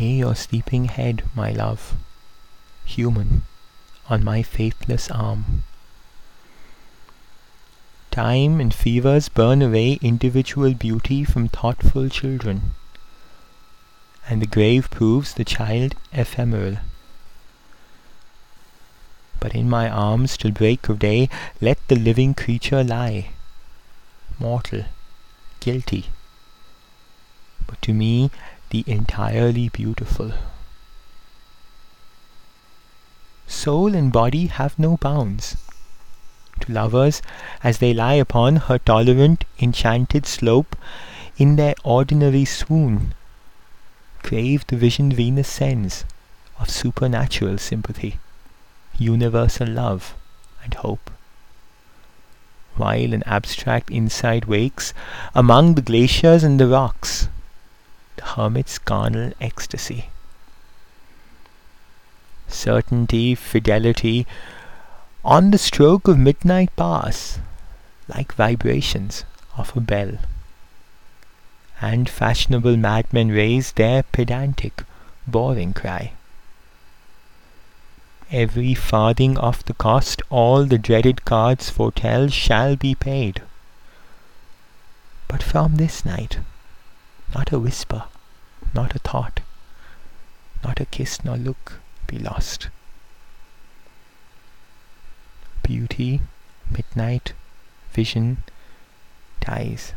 Lay your sleeping head, my love, Human, on my faithless arm. Time and fevers burn away Individual beauty from thoughtful children, And the grave proves the child ephemeral. But in my arms till break of day Let the living creature lie, Mortal, guilty, to me the entirely beautiful. Soul and body have no bounds. To lovers, as they lie upon Her tolerant, enchanted slope, In their ordinary swoon, Crave the vision Venus sends Of supernatural sympathy, Universal love and hope. While an abstract insight wakes Among the glaciers and the rocks, hermit's carnal ecstasy. Certainty, fidelity, On the stroke of midnight pass Like vibrations of a bell, And fashionable madmen raise Their pedantic, boring cry. Every farthing of the cost All the dreaded cards foretell Shall be paid. But from this night Not a whisper, not a thought, Not a kiss nor look be lost. Beauty, midnight, vision, dies.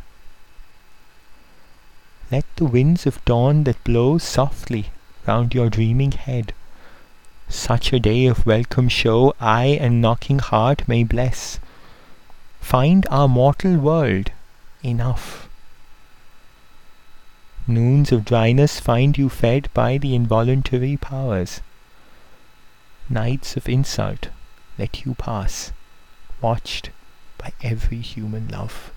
Let the winds of dawn that blow Softly round your dreaming head Such a day of welcome show Eye and knocking heart may bless. Find our mortal world enough. Noons of dryness find you fed By the involuntary powers. Nights of insult let you pass, Watched by every human love.